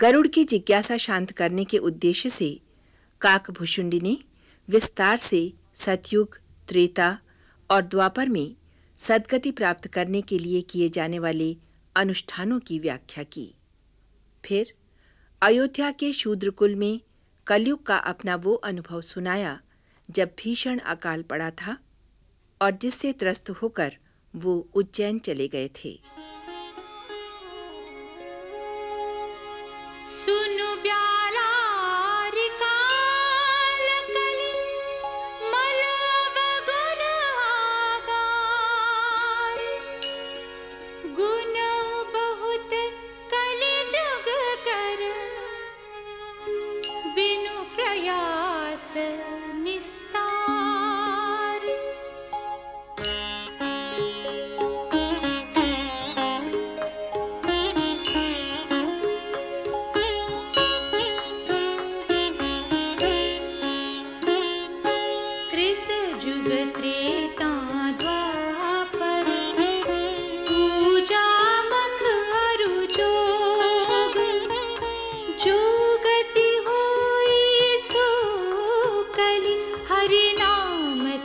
गरुड़ की जिज्ञासा शांत करने के उद्देश्य से काकभूषुंडी ने विस्तार से सतयुग, त्रेता और द्वापर में सदगति प्राप्त करने के लिए किए जाने वाले अनुष्ठानों की व्याख्या की। फिर अयोध्या के शूद्रकुल में कलयुग का अपना वो अनुभव सुनाया, जब भीषण अकाल पड़ा था और जिससे त्रस्त होकर वो उज्जैन चले गए थे।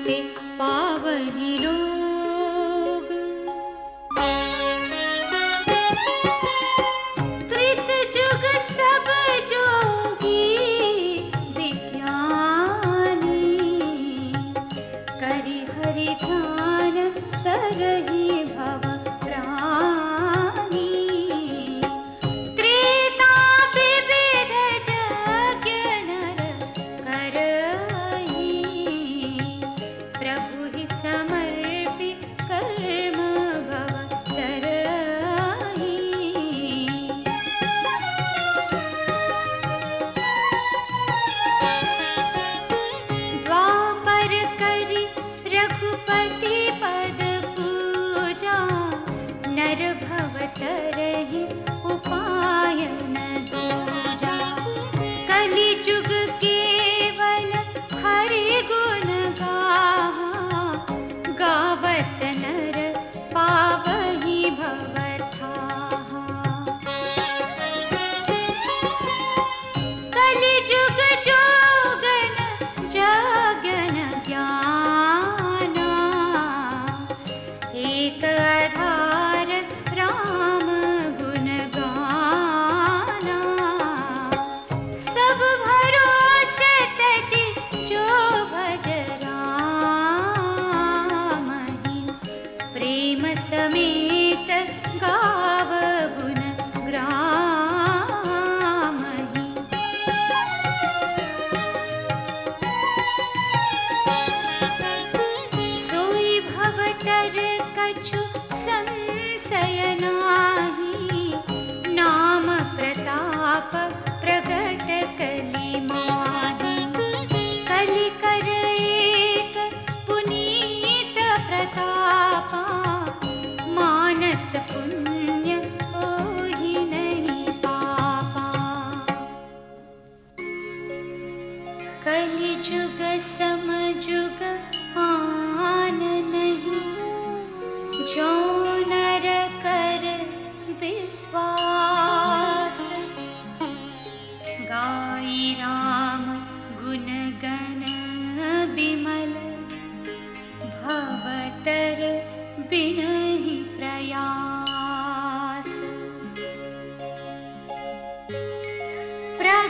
पावहि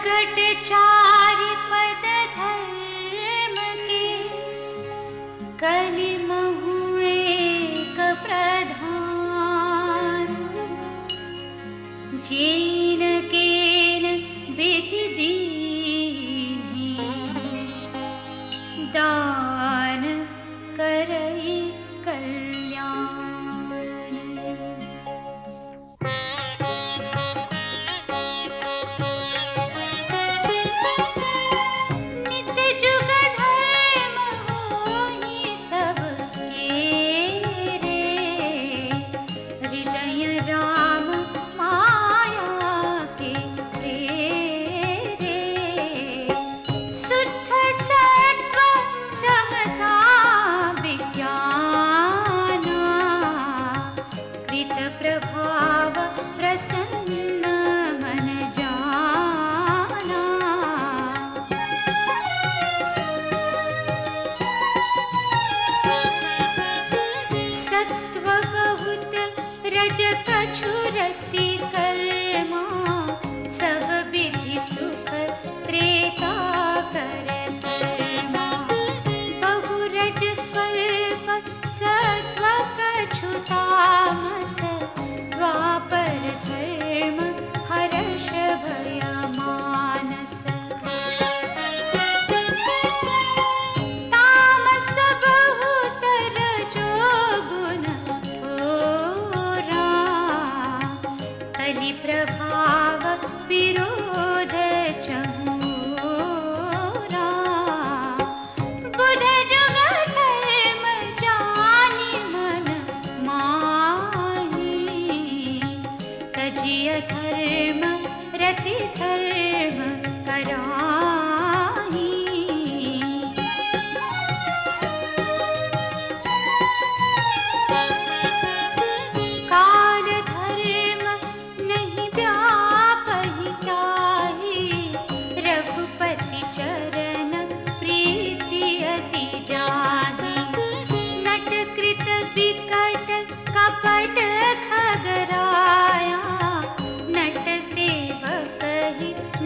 ट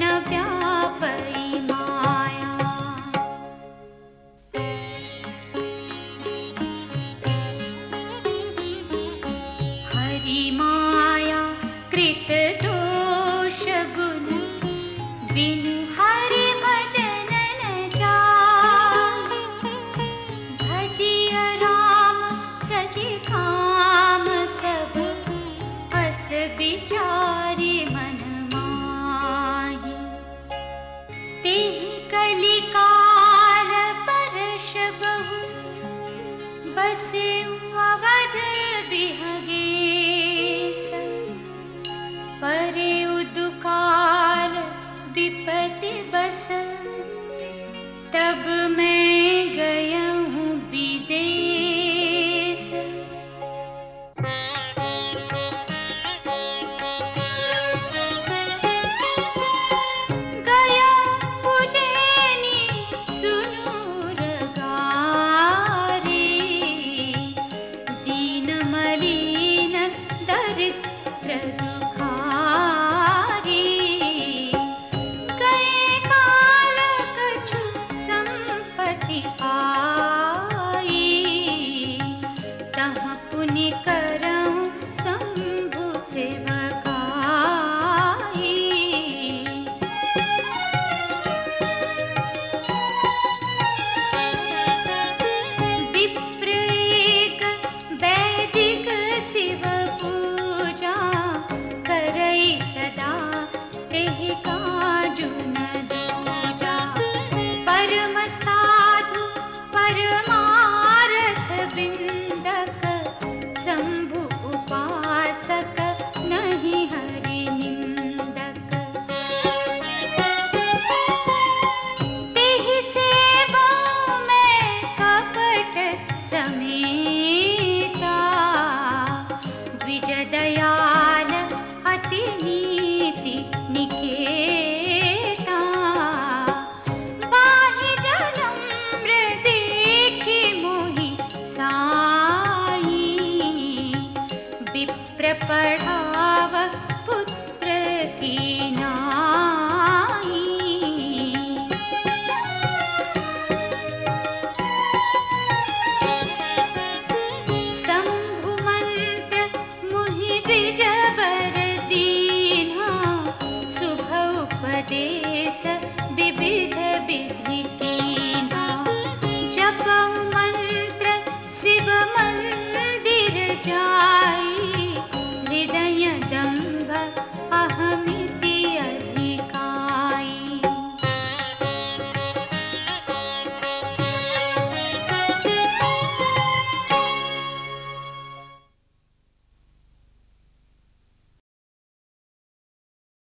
पढ़ा